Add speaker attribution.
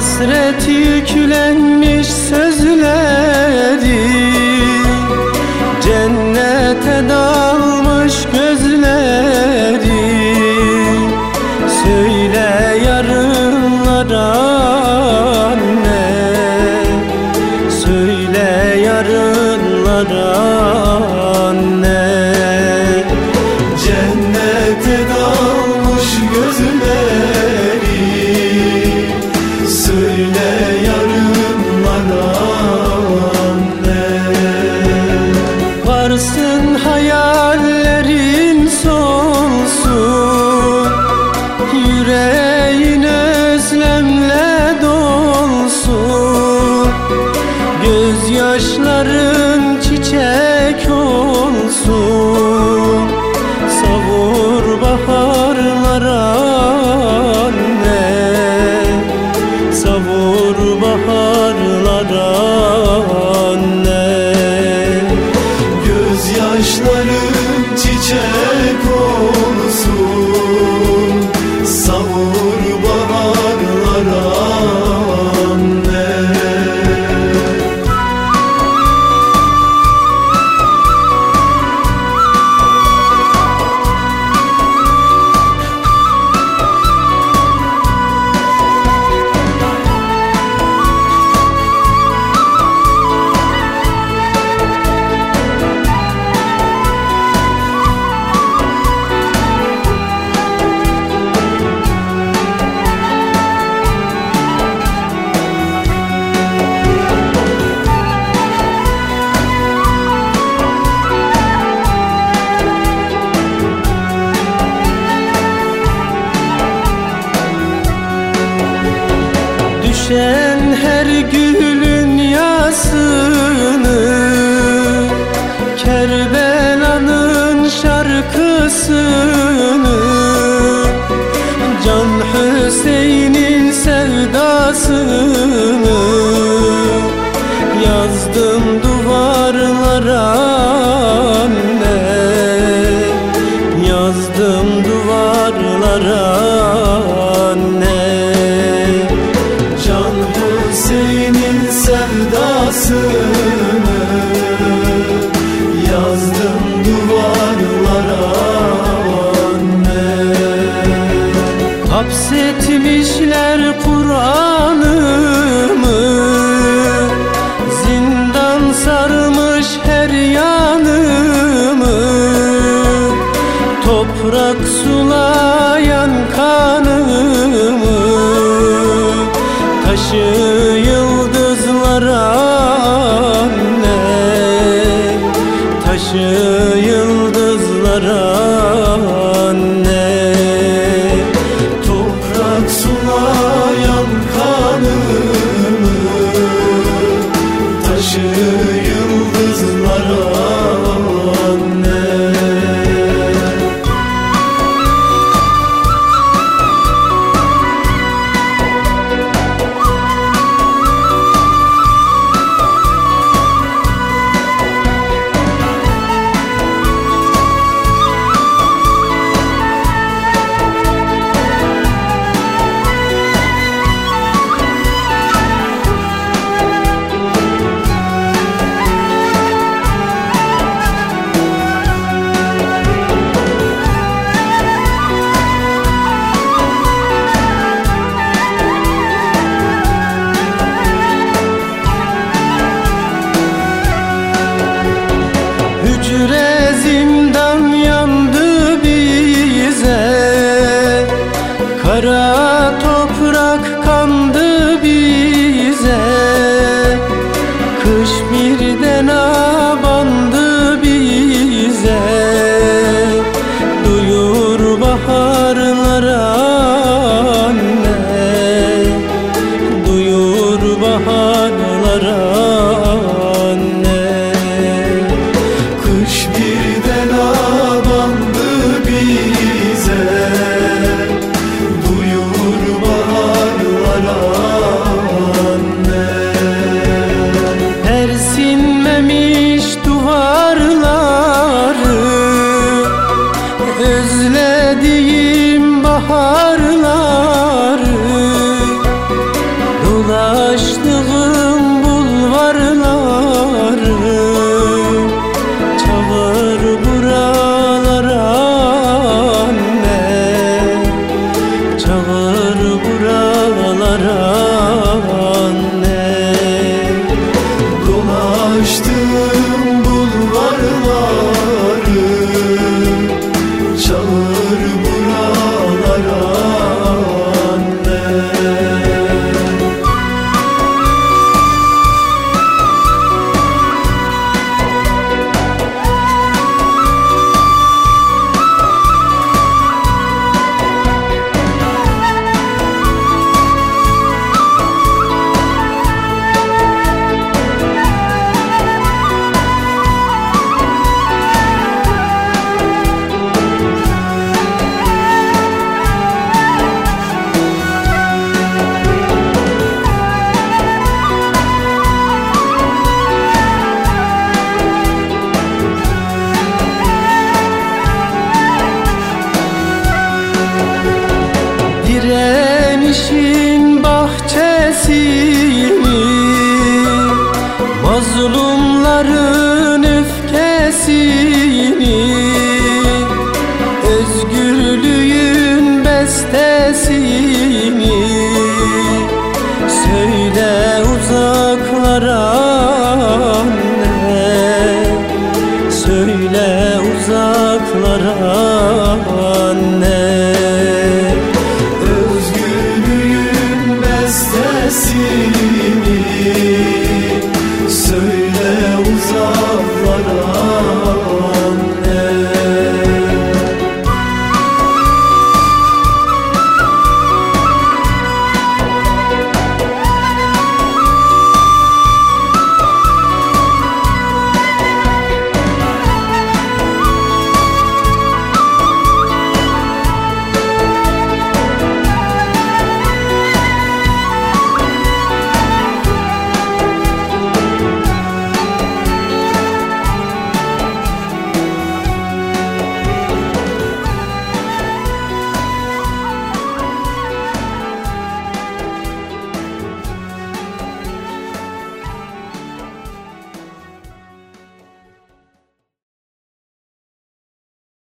Speaker 1: Hasret yüklenmiş söz gözyaşları Kerbela'nın şarkısını Can Hüseyin'in sevdasını anne Hapsetmişler Kur'an'ımı Zindan sarmış her yanımı Toprak sulayan kanımı Taşı Hücre zindan yandı bize. Kara toprak kandı Dolaştığım bulvarları öfkesini Mazlumların öfkesini
Speaker 2: Özgürlüğün bestesini Söyle uzaklara anne
Speaker 1: Söyle uzaklara